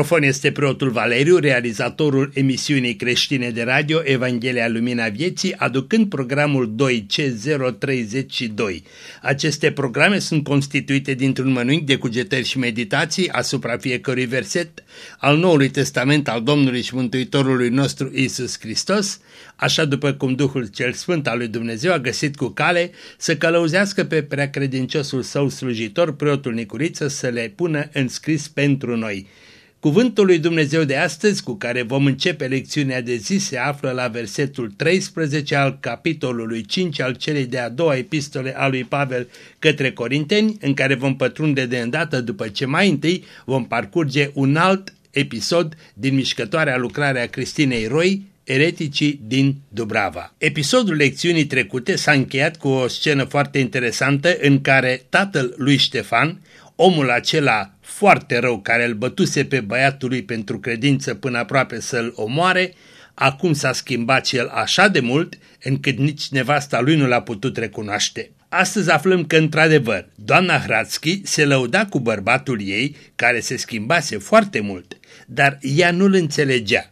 microfon este preotul Valeriu, realizatorul emisiunii creștine de radio Evanghelia Lumina Vieții, aducând programul 2C032. Aceste programe sunt constituite dintr-un mănânc de cugetări și meditații asupra fiecărui verset al Noului Testament al Domnului și Mântuitorului nostru Isus Hristos, așa după cum Duhul cel Sfânt al lui Dumnezeu a găsit cu cale să călăuzească pe preacredinciosul său slujitor, preotul Nicuriță, să le pună în scris pentru noi. Cuvântul lui Dumnezeu de astăzi, cu care vom începe lecțiunea de zi, se află la versetul 13 al capitolului 5 al celei de-a doua epistole a lui Pavel către Corinteni, în care vom pătrunde de îndată după ce mai întâi vom parcurge un alt episod din mișcătoarea lucrare a Cristinei Roy, ereticii din Dubrava. Episodul lecțiunii trecute s-a încheiat cu o scenă foarte interesantă în care tatăl lui Ștefan, omul acela foarte rău care îl bătuse pe băiatul lui pentru credință până aproape să-l omoare, acum s-a schimbat cel așa de mult încât nici nevasta lui nu l-a putut recunoaște. Astăzi aflăm că, într-adevăr, doamna Hrațchi se lăuda cu bărbatul ei, care se schimbase foarte mult, dar ea nu-l înțelegea.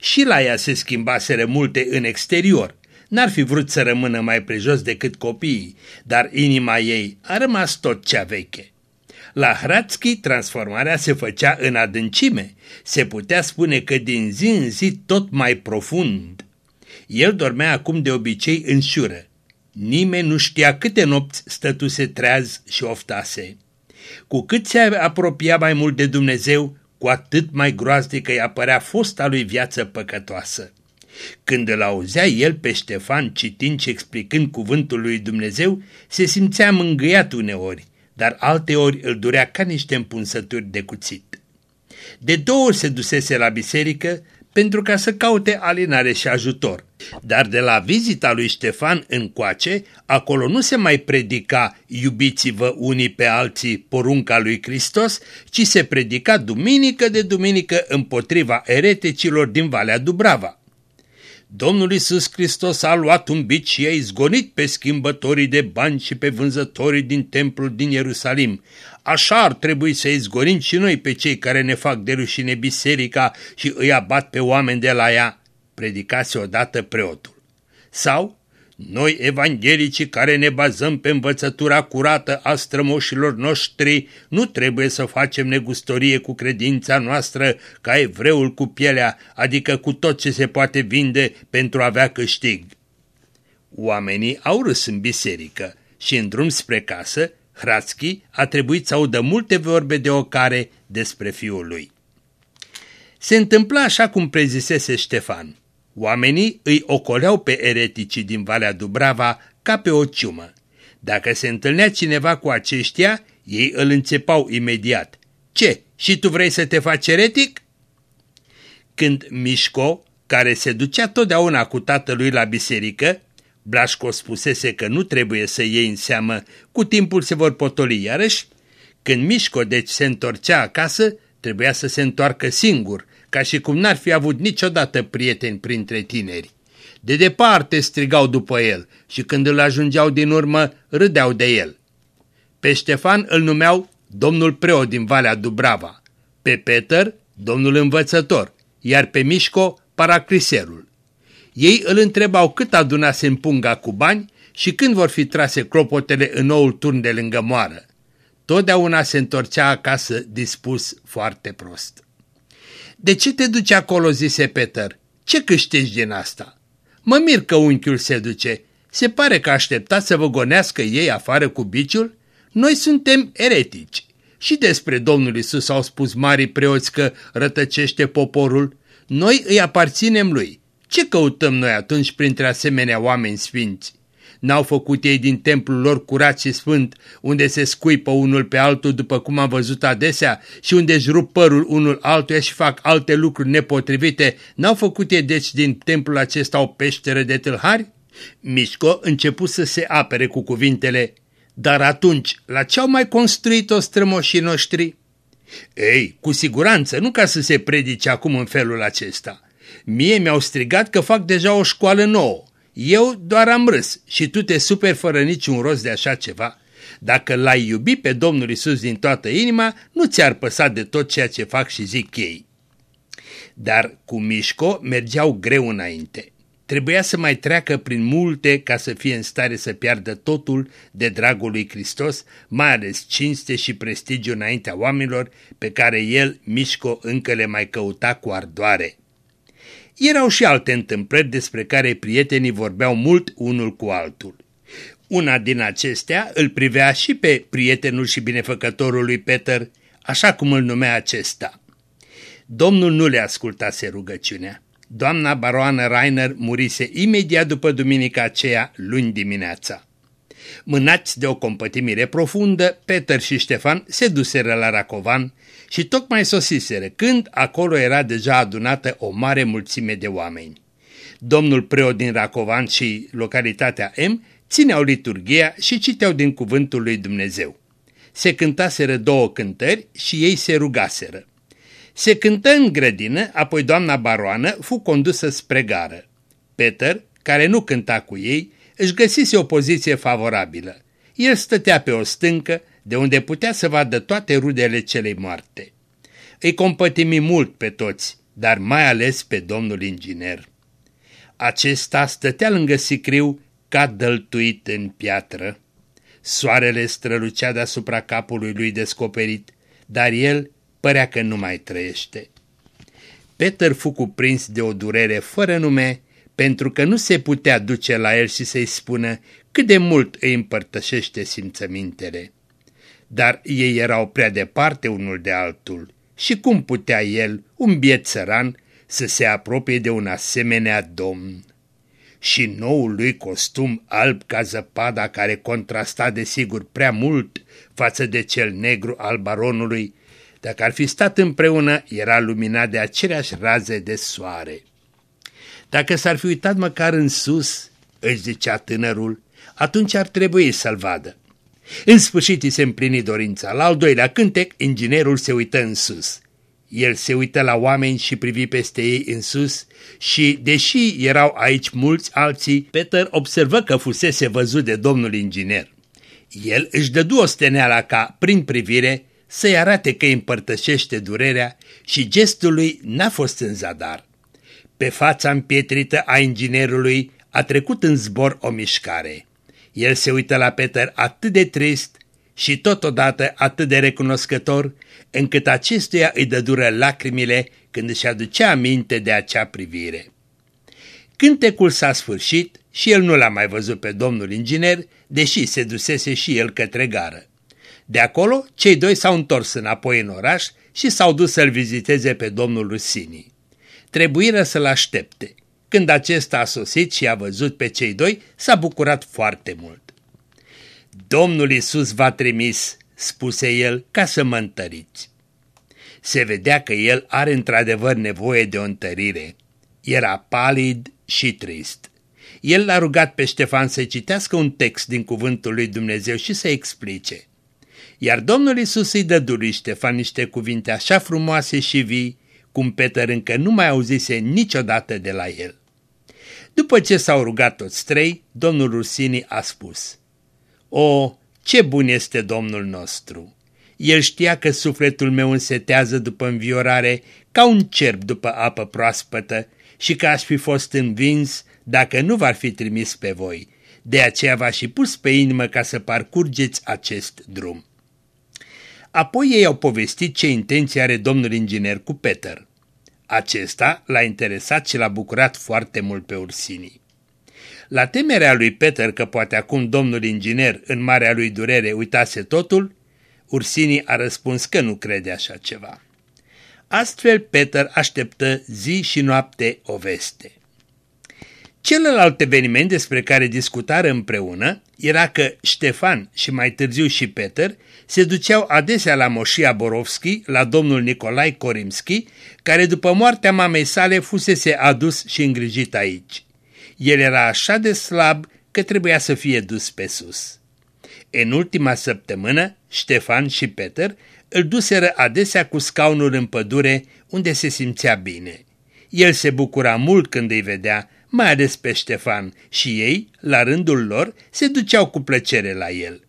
Și la ea se schimbaseră multe în exterior. N-ar fi vrut să rămână mai prejos decât copiii, dar inima ei a rămas tot cea veche. La Hrațchi transformarea se făcea în adâncime, se putea spune că din zi în zi tot mai profund. El dormea acum de obicei în șură. Nimeni nu știa câte nopți stătuse treaz și oftase. Cu cât se apropia mai mult de Dumnezeu, cu atât mai groaznică îi apărea fosta lui viață păcătoasă. Când îl auzea el pe Ștefan citind și explicând cuvântul lui Dumnezeu, se simțea mângâiat uneori, dar alteori îl durea ca niște împunsături de cuțit. De două ori se dusese la biserică pentru ca să caute alinare și ajutor. Dar de la vizita lui Ștefan încoace, acolo nu se mai predica iubiți-vă unii pe alții porunca lui Hristos, ci se predica duminică de duminică împotriva ereticilor din Valea Dubrava. Domnul Isus Hristos a luat un bici și a izgonit pe schimbătorii de bani și pe vânzătorii din templul din Ierusalim. Așa ar trebui să izgonim și noi pe cei care ne fac de rușine biserica și îi abat pe oameni de la ea, predicase odată preotul. Sau noi, evanghelicii care ne bazăm pe învățătura curată a strămoșilor noștri, nu trebuie să facem negustorie cu credința noastră ca evreul cu pielea, adică cu tot ce se poate vinde pentru a avea câștig. Oamenii au râs în biserică și în drum spre casă, Hrațchi a trebuit să audă multe vorbe de ocare despre fiul lui. Se întâmpla așa cum prezisese Ștefan. Oamenii îi ocoleau pe ereticii din Valea Dubrava ca pe o ciumă. Dacă se întâlnea cineva cu aceștia, ei îl înțepau imediat. Ce, și tu vrei să te faci eretic? Când Mișco, care se ducea totdeauna cu tatălui la biserică, Blașco spusese că nu trebuie să iei în seamă, cu timpul se vor potoli iarăși, când Mișco deci se întorcea acasă, trebuia să se întoarcă singur, ca și cum n-ar fi avut niciodată prieteni printre tineri. De departe strigau după el și când îl ajungeau din urmă, râdeau de el. Pe Ștefan îl numeau domnul preot din Valea Dubrava, pe Peter domnul învățător, iar pe Mișco paracriserul. Ei îl întrebau cât adunase în punga cu bani și când vor fi trase clopotele în noul turn de lângă moară. Totdeauna se întorcea acasă dispus foarte prost. De ce te duci acolo?" zise Peter. Ce câștigi din asta?" Mă mir că unchiul se duce. Se pare că aștepta să vă gonească ei afară cu biciul? Noi suntem eretici. Și despre Domnul Isus au spus marii preoți că rătăcește poporul. Noi îi aparținem lui. Ce căutăm noi atunci printre asemenea oameni sfinți? N-au făcut ei din templul lor curat și sfânt, unde se scuipă unul pe altul după cum am văzut adesea și unde își rup părul unul altuia și fac alte lucruri nepotrivite, n-au făcut ei deci din templul acesta o peșteră de tâlhari? Mișco început să se apere cu cuvintele, dar atunci, la ce au mai construit-o strămoșii noștri? Ei, cu siguranță, nu ca să se predice acum în felul acesta. Mie mi-au strigat că fac deja o școală nouă. Eu doar am râs și tu te super fără niciun rost de așa ceva. Dacă l-ai iubi pe Domnul Isus din toată inima, nu ți-ar păsa de tot ceea ce fac și zic ei. Dar cu Mișco mergeau greu înainte. Trebuia să mai treacă prin multe ca să fie în stare să piardă totul de dragul lui Hristos, mai ales cinste și prestigiu înaintea oamenilor pe care el, Mișco, încă le mai căuta cu ardoare. Erau și alte întâmplări despre care prietenii vorbeau mult unul cu altul. Una din acestea îl privea și pe prietenul și binefăcătorul lui Peter, așa cum îl numea acesta. Domnul nu le ascultase rugăciunea. Doamna baroană Rainer murise imediat după duminica aceea, luni dimineața. Mânați de o compătimire profundă, Peter și Ștefan se duseră la Racovan și tocmai sosiseră când acolo era deja adunată o mare mulțime de oameni. Domnul preot din Racovan și localitatea M țineau liturghia și citeau din cuvântul lui Dumnezeu. Se cântaseră două cântări și ei se rugaseră. Se cântă în grădină, apoi doamna baroană fu condusă spre gară. Peter, care nu cânta cu ei, își găsise o poziție favorabilă. El stătea pe o stâncă, de unde putea să vadă toate rudele celei moarte. Îi compătimi mult pe toți, dar mai ales pe domnul inginer. Acesta stătea lângă sicriu ca dăltuit în piatră. Soarele strălucea deasupra capului lui descoperit, dar el părea că nu mai trăiește. Peter fu cuprins de o durere fără nume, pentru că nu se putea duce la el și să-i spună cât de mult îi împărtășește simțămintele. Dar ei erau prea departe unul de altul și cum putea el, un biet țăran, să se apropie de un asemenea domn? Și noul lui costum alb ca zăpada care contrasta desigur prea mult față de cel negru al baronului, dacă ar fi stat împreună, era luminat de aceleași raze de soare. Dacă s-ar fi uitat măcar în sus, își zicea tânărul, atunci ar trebui să-l vadă. În sfârșit îi se împlini dorința. La al doilea cântec, inginerul se uită în sus. El se uită la oameni și privi peste ei în sus și, deși erau aici mulți alții, Peter observă că fusese văzut de domnul inginer. El își dădu o steneala ca, prin privire, să-i arate că îi împărtășește durerea și gestul lui n-a fost în zadar. Pe fața împietrită a inginerului a trecut în zbor o mișcare. El se uită la Peter atât de trist și totodată atât de recunoscător, încât acestuia îi dă dură lacrimile când își aducea aminte de acea privire. Cântecul s-a sfârșit și el nu l-a mai văzut pe domnul inginer, deși se dusese și el către gară. De acolo, cei doi s-au întors înapoi în oraș și s-au dus să-l viziteze pe domnul Rusini. Trebuiră să-l aștepte. Când acesta a sosit și a văzut pe cei doi, s-a bucurat foarte mult. Domnul Isus v-a trimis, spuse el, ca să mă întăriți. Se vedea că el are într-adevăr nevoie de o întărire. Era palid și trist. El l-a rugat pe Ștefan să citească un text din cuvântul lui Dumnezeu și să explice. Iar Domnul Isus îi dă lui Ștefan niște cuvinte așa frumoase și vii, cum Peter încă nu mai auzise niciodată de la el. După ce s-au rugat toți trei, domnul Rusini a spus, O, ce bun este Domnul nostru! El știa că sufletul meu însetează după înviorare ca un cerb după apă proaspătă și că aș fi fost învins dacă nu v-ar fi trimis pe voi. De aceea v-aș și pus pe inimă ca să parcurgeți acest drum. Apoi ei au povestit ce intenție are domnul inginer cu Peter. Acesta l-a interesat și l-a bucurat foarte mult pe Ursini. La temerea lui Peter că poate acum domnul inginer în marea lui durere uitase totul, Ursini a răspuns că nu crede așa ceva. Astfel Peter așteptă zi și noapte o veste. Celălalt eveniment despre care discutară împreună era că Ștefan și mai târziu și Peter se duceau adesea la Moșia Borovski, la domnul Nicolai Korimski, care după moartea mamei sale fusese adus și îngrijit aici. El era așa de slab că trebuia să fie dus pe sus. În ultima săptămână, Ștefan și Peter îl duseră adesea cu scaunul în pădure, unde se simțea bine. El se bucura mult când îi vedea, mai ales pe Ștefan, și ei, la rândul lor, se duceau cu plăcere la el.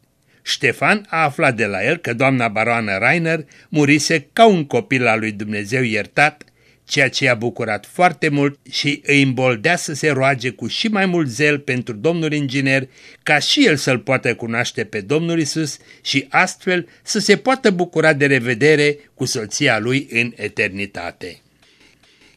Ștefan a aflat de la el că doamna baroană Rainer murise ca un copil al lui Dumnezeu iertat, ceea ce i-a bucurat foarte mult și îi îmboldea să se roage cu și mai mult zel pentru domnul inginer, ca și el să-l poată cunoaște pe Domnul Isus și astfel să se poată bucura de revedere cu soția lui în eternitate.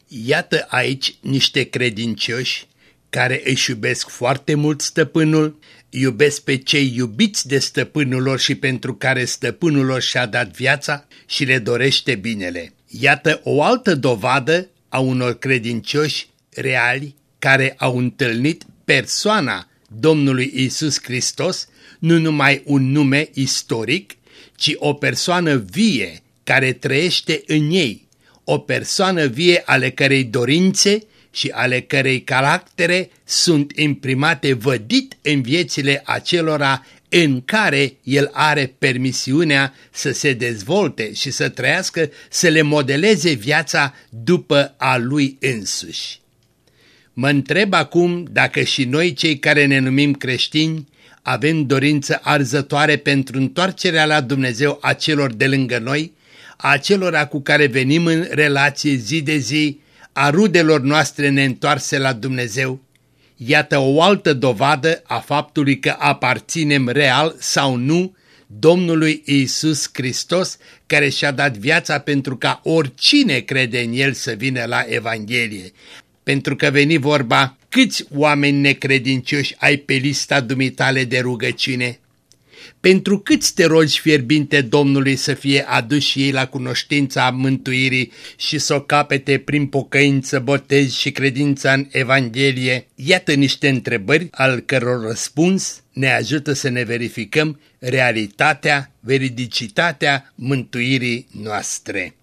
Iată aici niște credincioși care își iubesc foarte mult stăpânul, iubesc pe cei iubiți de stăpânul lor și pentru care stăpânul lor și-a dat viața și le dorește binele. Iată o altă dovadă a unor credincioși reali care au întâlnit persoana Domnului Isus Hristos, nu numai un nume istoric, ci o persoană vie care trăiește în ei, o persoană vie ale cărei dorințe și ale cărei caractere sunt imprimate vădit în viețile acelora în care el are permisiunea să se dezvolte și să trăiască, să le modeleze viața după a lui însuși. Mă întreb acum dacă și noi cei care ne numim creștini avem dorință arzătoare pentru întoarcerea la Dumnezeu a celor de lângă noi, a acelora cu care venim în relație zi de zi, a rudelor noastre neîntoarse la Dumnezeu, iată o altă dovadă a faptului că aparținem real sau nu Domnului Isus Hristos, care și-a dat viața pentru ca oricine crede în El să vină la Evanghelie. Pentru că veni vorba, câți oameni necredincioși ai pe lista dumitale de rugăciune? Pentru câți te rogi fierbinte Domnului să fie aduși ei la cunoștința mântuirii și să o capete prin pocăință, botez și credința în Evanghelie? Iată niște întrebări al căror răspuns ne ajută să ne verificăm realitatea, veridicitatea mântuirii noastre.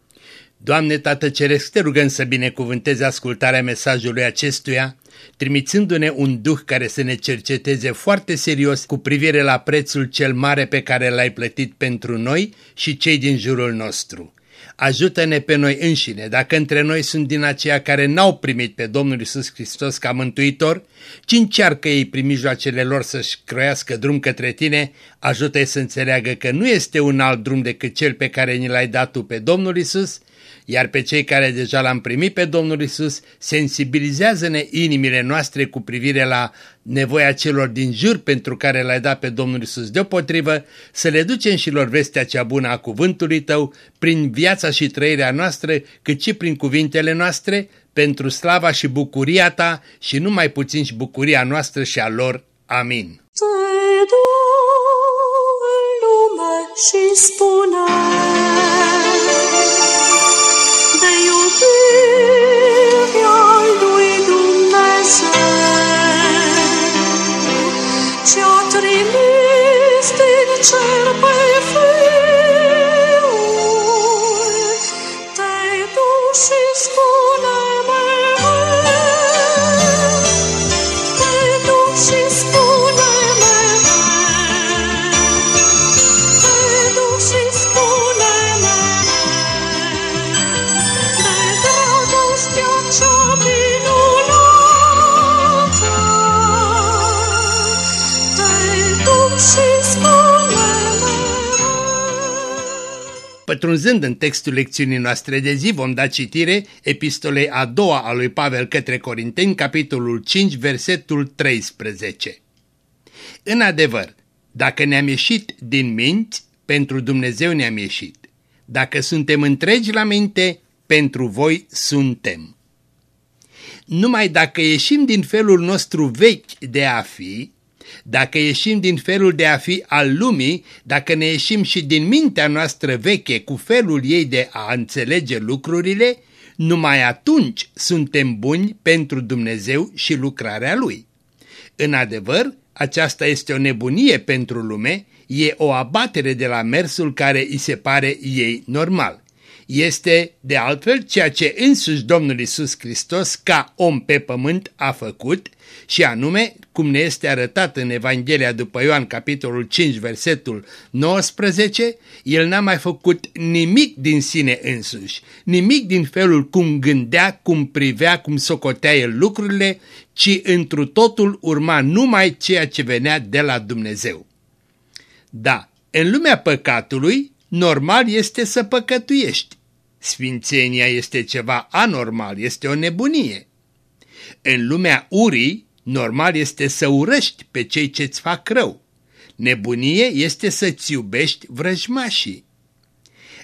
Doamne Tată Ceresc, te rugăm să binecuvântezi ascultarea mesajului acestuia, trimițându-ne un duh care să ne cerceteze foarte serios cu privire la prețul cel mare pe care l-ai plătit pentru noi și cei din jurul nostru. Ajută-ne pe noi înșine, dacă între noi sunt din aceia care n-au primit pe Domnul Isus Hristos ca mântuitor, ci încearcă ei prin mijloacele lor să-și croiască drum către tine, ajută-i să înțeleagă că nu este un alt drum decât cel pe care ni l-ai dat tu pe Domnul Isus iar pe cei care deja l-am primit pe Domnul Isus, sensibilizează-ne inimile noastre cu privire la nevoia celor din jur pentru care l-ai dat pe Domnul Isus deopotrivă, să le ducem și lor vestea cea bună a cuvântului tău, prin viața și trăirea noastră, cât și prin cuvintele noastre, pentru slava și bucuria ta și nu mai puțin și bucuria noastră și a lor. Amin. Te lume și spune trimis din cer pe fiu. Pătrunzând în textul lecțiunii noastre de zi, vom da citire epistolei a doua a lui Pavel către Corinteni, capitolul 5, versetul 13. În adevăr, dacă ne-am ieșit din minți, pentru Dumnezeu ne-am ieșit. Dacă suntem întregi la minte, pentru voi suntem. Numai dacă ieșim din felul nostru vechi de a fi, dacă ieșim din felul de a fi al lumii, dacă ne ieșim și din mintea noastră veche cu felul ei de a înțelege lucrurile, numai atunci suntem buni pentru Dumnezeu și lucrarea Lui. În adevăr, aceasta este o nebunie pentru lume, e o abatere de la mersul care îi se pare ei normal. Este, de altfel, ceea ce însuși Domnul Isus Hristos, ca om pe pământ, a făcut, și anume, cum ne este arătat în Evanghelia după Ioan, capitolul 5, versetul 19, el n-a mai făcut nimic din sine însuși, nimic din felul cum gândea, cum privea, cum socotea el lucrurile, ci întru totul urma numai ceea ce venea de la Dumnezeu. Da, În lumea păcatului, normal este să păcătuiești. Sfințenia este ceva anormal, este o nebunie. În lumea urii, normal este să urăști pe cei ce-ți fac rău. Nebunie este să-ți iubești vrăjmașii.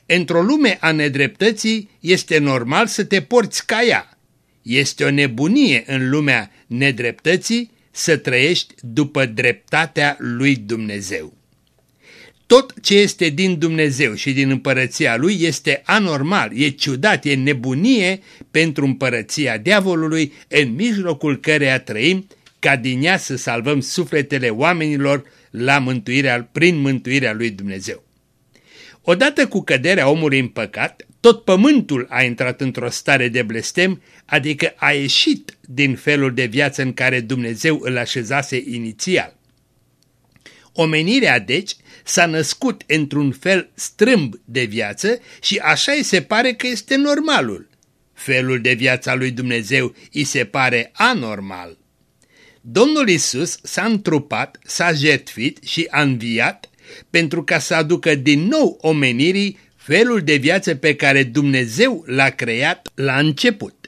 Într-o lume a nedreptății este normal să te porți ca ea. Este o nebunie în lumea nedreptății să trăiești după dreptatea lui Dumnezeu. Tot ce este din Dumnezeu și din împărăția lui este anormal, e ciudat, e nebunie pentru împărăția diavolului în mijlocul căreia trăim ca din ea să salvăm sufletele oamenilor la mântuirea, prin mântuirea lui Dumnezeu. Odată cu căderea omului în păcat, tot pământul a intrat într-o stare de blestem, adică a ieșit din felul de viață în care Dumnezeu îl așezase inițial. Omenirea, deci, s-a născut într-un fel strâmb de viață și așa îi se pare că este normalul. Felul de viață al lui Dumnezeu îi se pare anormal. Domnul Isus s-a întrupat, s-a jertfit și a înviat pentru ca să aducă din nou omenirii felul de viață pe care Dumnezeu l-a creat la început.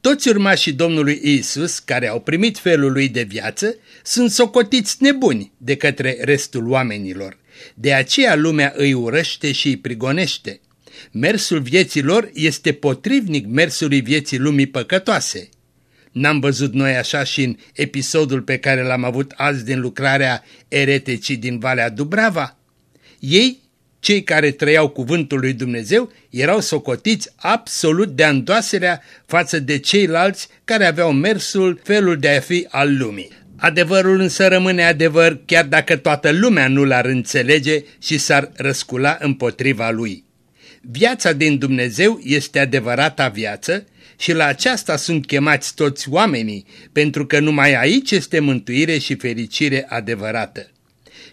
Toți urmașii Domnului Isus, care au primit felul lui de viață, sunt socotiți nebuni de către restul oamenilor. De aceea lumea îi urăște și îi prigonește. Mersul vieții lor este potrivnic mersului vieții lumii păcătoase. N-am văzut noi așa și în episodul pe care l-am avut azi din lucrarea eretecii din Valea Dubrava? Ei, cei care trăiau cuvântul lui Dumnezeu, erau socotiți absolut de andoaserea față de ceilalți care aveau mersul, felul de a fi al lumii. Adevărul însă rămâne adevăr chiar dacă toată lumea nu l-ar înțelege și s-ar răscula împotriva lui. Viața din Dumnezeu este adevărata viață și la aceasta sunt chemați toți oamenii, pentru că numai aici este mântuire și fericire adevărată.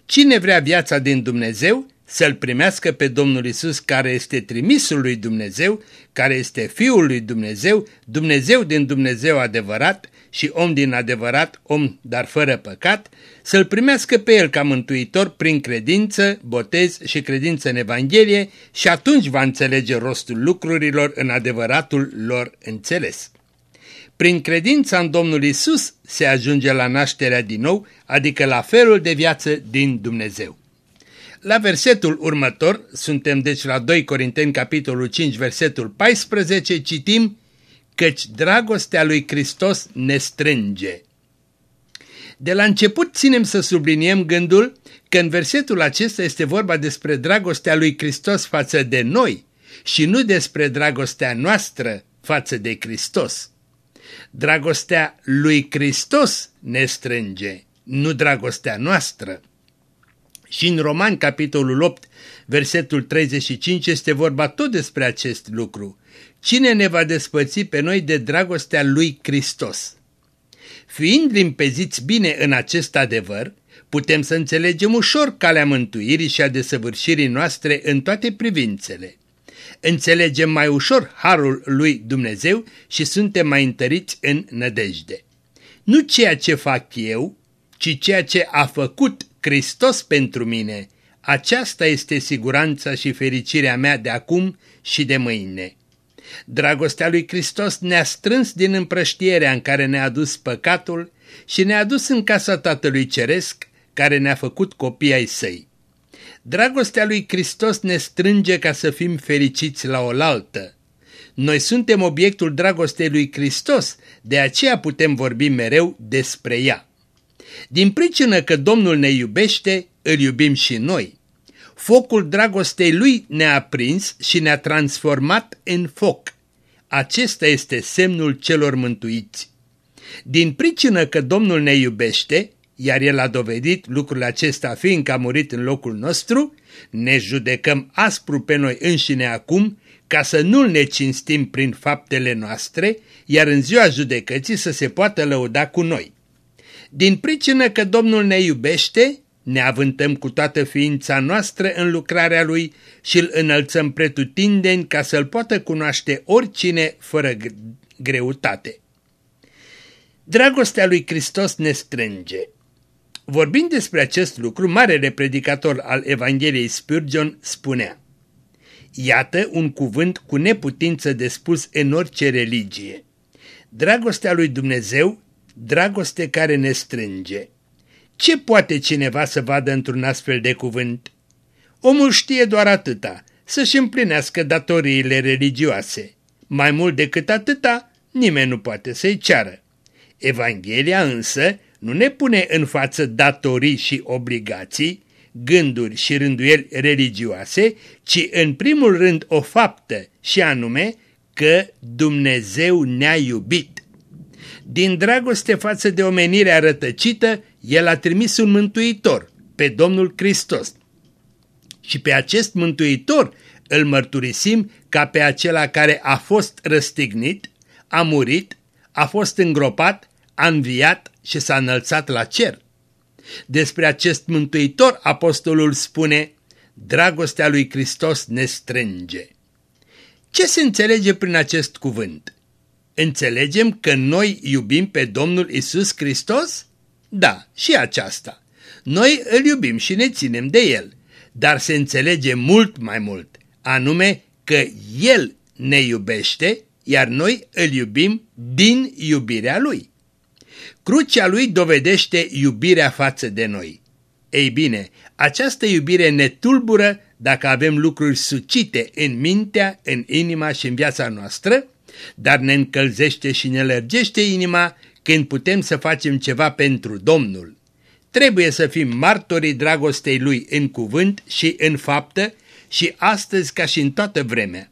Cine vrea viața din Dumnezeu, să-L primească pe Domnul Isus care este trimisul lui Dumnezeu, care este Fiul lui Dumnezeu, Dumnezeu din Dumnezeu adevărat și om din adevărat, om dar fără păcat, să-L primească pe El ca mântuitor prin credință, botez și credință în Evanghelie și atunci va înțelege rostul lucrurilor în adevăratul lor înțeles. Prin credința în Domnul Isus se ajunge la nașterea din nou, adică la felul de viață din Dumnezeu. La versetul următor, suntem deci la 2 Corinteni, capitolul 5, versetul 14, citim Căci dragostea lui Hristos ne strânge. De la început ținem să subliniem gândul că în versetul acesta este vorba despre dragostea lui Hristos față de noi și nu despre dragostea noastră față de Hristos. Dragostea lui Hristos ne strânge, nu dragostea noastră. Și în Roman, capitolul 8, versetul 35, este vorba tot despre acest lucru. Cine ne va despăți pe noi de dragostea lui Hristos? Fiind limpeziți bine în acest adevăr, putem să înțelegem ușor calea mântuirii și a desăvârșirii noastre în toate privințele. Înțelegem mai ușor harul lui Dumnezeu și suntem mai întăriți în nădejde. Nu ceea ce fac eu, ci ceea ce a făcut Hristos pentru mine. Aceasta este siguranța și fericirea mea de acum și de mâine. Dragostea lui Hristos ne-a strâns din împrăștierea în care ne-a dus păcatul și ne-a dus în casa Tatălui Ceresc, care ne-a făcut copii ai săi. Dragostea lui Hristos ne strânge ca să fim fericiți la oaltă. Noi suntem obiectul dragostei lui Hristos, de aceea putem vorbi mereu despre ea. Din pricină că Domnul ne iubește, îl iubim și noi. Focul dragostei lui ne-a prins și ne-a transformat în foc. Acesta este semnul celor mântuiți. Din pricină că Domnul ne iubește, iar El a dovedit lucrul acesta fiindcă a murit în locul nostru, ne judecăm aspru pe noi înșine acum, ca să nu ne cinstim prin faptele noastre, iar în ziua judecății să se poată lăuda cu noi. Din pricină că Domnul ne iubește, ne avântăm cu toată ființa noastră în lucrarea Lui și îl înălțăm pretutindeni ca să-L poată cunoaște oricine fără greutate. Dragostea lui Hristos ne strânge. Vorbind despre acest lucru, marele predicator al Evangheliei Spurgeon spunea Iată un cuvânt cu neputință de spus în orice religie. Dragostea lui Dumnezeu, dragoste care ne strânge. Ce poate cineva să vadă într-un astfel de cuvânt? Omul știe doar atâta, să-și împlinească datoriile religioase. Mai mult decât atâta, nimeni nu poate să-i ceară. Evanghelia însă nu ne pune în față datorii și obligații, gânduri și rânduieli religioase, ci în primul rând o faptă și anume că Dumnezeu ne-a iubit. Din dragoste față de omenirea rătăcită, El a trimis un mântuitor, pe Domnul Hristos. Și pe acest mântuitor îl mărturisim ca pe acela care a fost răstignit, a murit, a fost îngropat, a înviat și s-a înălțat la cer. Despre acest mântuitor apostolul spune, dragostea lui Hristos ne strânge. Ce se înțelege prin acest cuvânt? Înțelegem că noi iubim pe Domnul Isus Hristos? Da, și aceasta. Noi îl iubim și ne ținem de El, dar se înțelege mult mai mult, anume că El ne iubește, iar noi îl iubim din iubirea Lui. Crucea lui dovedește iubirea față de noi. Ei bine, această iubire ne tulbură dacă avem lucruri sucite în mintea, în inima și în viața noastră, dar ne încălzește și ne lărgește inima când putem să facem ceva pentru Domnul. Trebuie să fim martorii dragostei Lui în cuvânt și în faptă și astăzi ca și în toată vremea.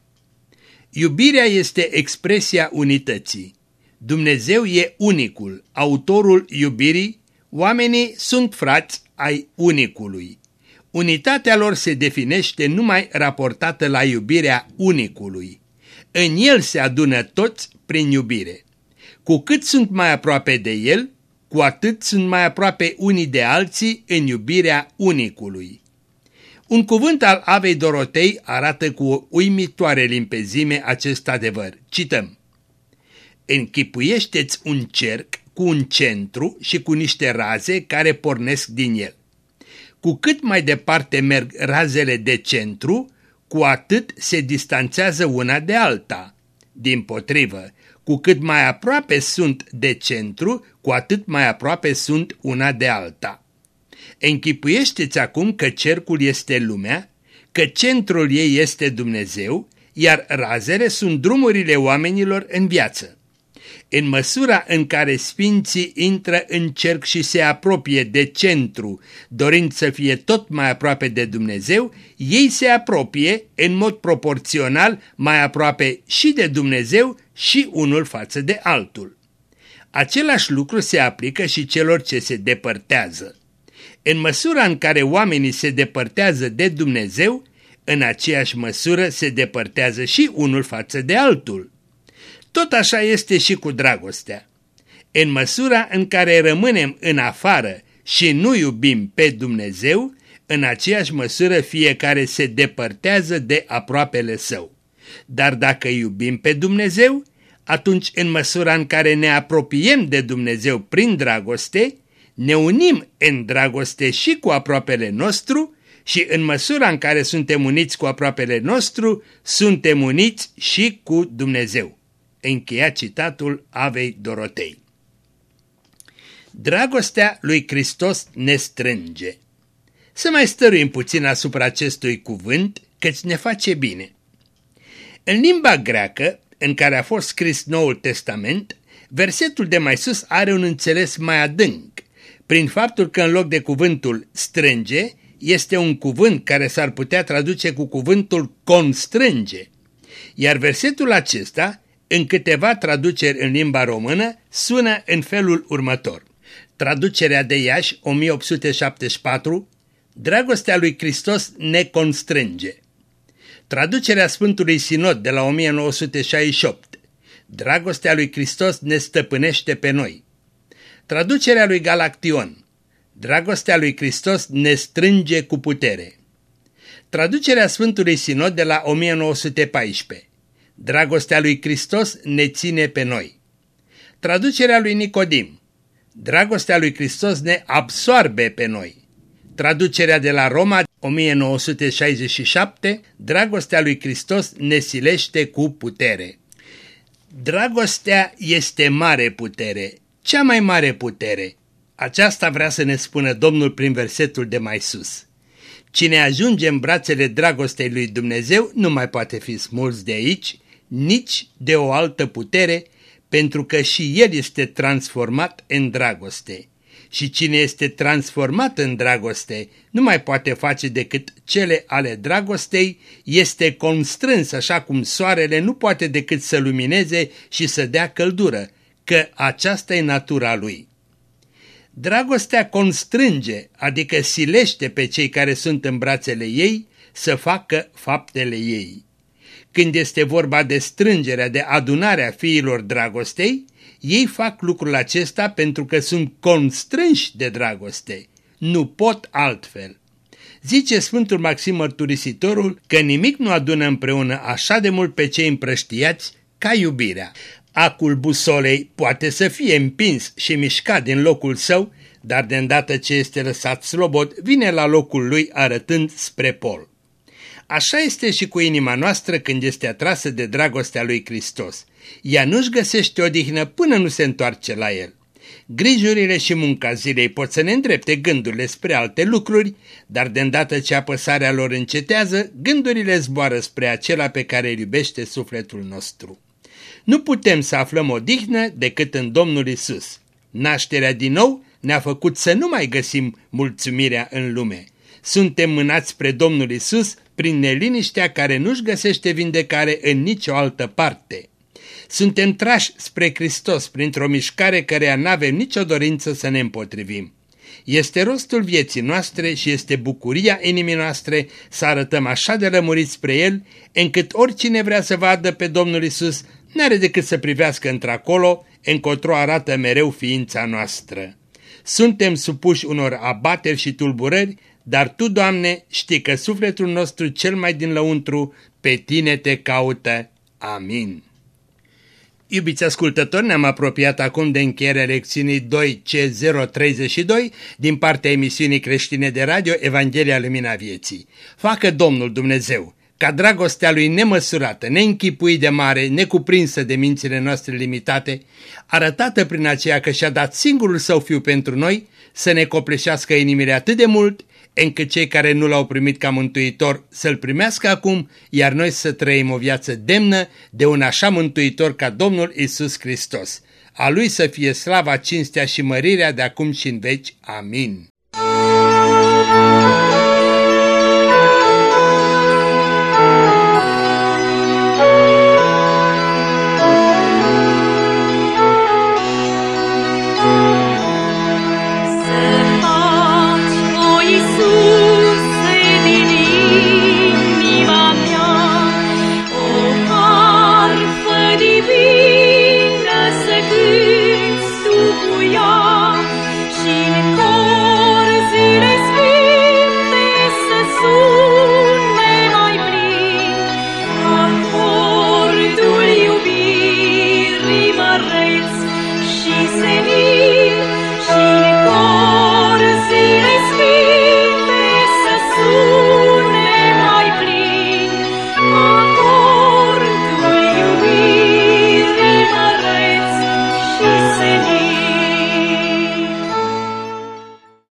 Iubirea este expresia unității. Dumnezeu e unicul, autorul iubirii, oamenii sunt frați ai unicului. Unitatea lor se definește numai raportată la iubirea unicului. În el se adună toți prin iubire. Cu cât sunt mai aproape de el, cu atât sunt mai aproape unii de alții în iubirea unicului. Un cuvânt al Avei Dorotei arată cu o uimitoare limpezime acest adevăr. Cităm. Închipuiește-ți un cerc cu un centru și cu niște raze care pornesc din el. Cu cât mai departe merg razele de centru, cu atât se distanțează una de alta. Din potrivă, cu cât mai aproape sunt de centru, cu atât mai aproape sunt una de alta. Închipuiește-ți acum că cercul este lumea, că centrul ei este Dumnezeu, iar razele sunt drumurile oamenilor în viață. În măsura în care sfinții intră în cerc și se apropie de centru, dorind să fie tot mai aproape de Dumnezeu, ei se apropie în mod proporțional mai aproape și de Dumnezeu și unul față de altul. Același lucru se aplică și celor ce se depărtează. În măsura în care oamenii se depărtează de Dumnezeu, în aceeași măsură se depărtează și unul față de altul. Tot așa este și cu dragostea. În măsura în care rămânem în afară și nu iubim pe Dumnezeu, în aceeași măsură fiecare se depărtează de aproapele său. Dar dacă iubim pe Dumnezeu, atunci în măsura în care ne apropiem de Dumnezeu prin dragoste, ne unim în dragoste și cu aproapele nostru și în măsura în care suntem uniți cu aproapele nostru, suntem uniți și cu Dumnezeu. Încheia citatul Avei Dorotei. Dragostea lui Hristos ne strânge. Să mai stăruim puțin asupra acestui cuvânt, căci ne face bine. În limba greacă, în care a fost scris Noul Testament, versetul de mai sus are un înțeles mai adânc, prin faptul că în loc de cuvântul strânge, este un cuvânt care s-ar putea traduce cu cuvântul constrânge. Iar versetul acesta în câteva traduceri în limba română sună în felul următor. Traducerea de Iași, 1874, Dragostea lui Hristos ne constrânge. Traducerea Sfântului Sinod de la 1968, Dragostea lui Hristos ne stăpânește pe noi. Traducerea lui Galaction, Dragostea lui Hristos ne strânge cu putere. Traducerea Sfântului Sinod de la 1914, Dragostea lui Hristos ne ține pe noi. Traducerea lui Nicodim. Dragostea lui Hristos ne absorbe pe noi. Traducerea de la Roma 1967, Dragostea lui Hristos ne silește cu putere. Dragostea este mare putere, cea mai mare putere. Aceasta vrea să ne spună Domnul prin versetul de mai sus. Cine ajunge în brațele dragostei lui Dumnezeu nu mai poate fi smuls de aici, nici de o altă putere, pentru că și el este transformat în dragoste. Și cine este transformat în dragoste nu mai poate face decât cele ale dragostei, este constrâns așa cum soarele nu poate decât să lumineze și să dea căldură, că aceasta e natura lui. Dragostea constrânge, adică silește pe cei care sunt în brațele ei să facă faptele ei. Când este vorba de strângerea, de adunarea fiilor dragostei, ei fac lucrul acesta pentru că sunt constrânși de dragoste. Nu pot altfel. Zice Sfântul Maxim Mărturisitorul că nimic nu adună împreună așa de mult pe cei împrăștiați ca iubirea. Acul busolei poate să fie împins și mișcat din locul său, dar de îndată ce este lăsat slobod, vine la locul lui arătând spre pol. Așa este și cu inima noastră când este atrasă de dragostea lui Hristos. Ea nu-și găsește odihnă până nu se întoarce la el. Grijurile și munca zilei pot să ne îndrepte gândurile spre alte lucruri, dar de îndată ce apăsarea lor încetează, gândurile zboară spre acela pe care îl iubește sufletul nostru. Nu putem să aflăm odihnă decât în Domnul Isus. Nașterea din nou ne-a făcut să nu mai găsim mulțumirea în lume. Suntem mânați spre Domnul Isus prin neliniștea care nu-și găsește vindecare în nicio altă parte. Suntem trași spre Hristos printr-o mișcare care n-avem nicio dorință să ne împotrivim. Este rostul vieții noastre și este bucuria inimii noastre să arătăm așa de rămuriți spre El, încât oricine vrea să vadă pe Domnul Isus n-are decât să privească într-acolo, încotro arată mereu ființa noastră. Suntem supuși unor abateri și tulburări, dar Tu, Doamne, știi că sufletul nostru cel mai din lăuntru pe Tine te caută. Amin. Iubiți ascultători, ne-am apropiat acum de încheierea lecțiunii 2C032 din partea emisiunii creștine de radio Evanghelia Lumina Vieții. Facă Domnul Dumnezeu ca dragostea lui nemăsurată, neînchipui de mare, necuprinsă de mințile noastre limitate, arătată prin aceea că și-a dat singurul său fiu pentru noi, să ne copleșească inimile atât de mult, încât cei care nu l-au primit ca mântuitor să-l primească acum, iar noi să trăim o viață demnă de un așa mântuitor ca Domnul Isus Hristos. A lui să fie slava, cinstea și mărirea de acum și în veci. Amin.